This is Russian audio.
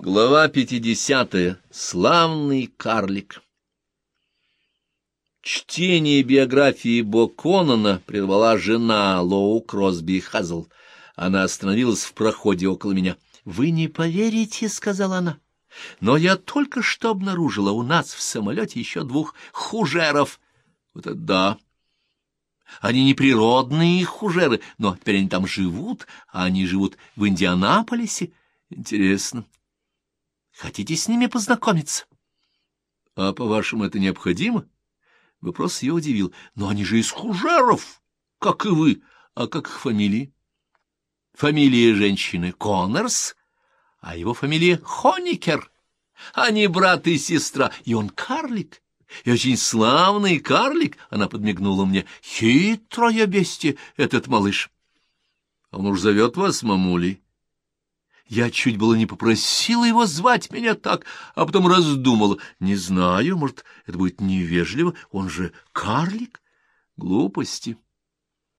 Глава 50. Славный карлик. Чтение биографии Бо Конона прервала жена Лоу Кросби Хазл. Она остановилась в проходе около меня. «Вы не поверите», — сказала она, — «но я только что обнаружила у нас в самолете еще двух хужеров». «Вот это да!» Они не природные хужеры, но теперь они там живут, а они живут в Индианаполисе. Интересно. Хотите с ними познакомиться? А, по-вашему, это необходимо? Вопрос ее удивил. Но они же из хужеров, как и вы. А как их фамилии? Фамилия женщины Коннорс, а его фамилия Хоникер. Они брат и сестра, и он карлик. И очень славный карлик, она подмигнула мне. Хитрое бестие этот малыш. Он уж зовет вас мамулей. Я чуть было не попросила его звать меня так, а потом раздумала. Не знаю, может, это будет невежливо, он же карлик. Глупости.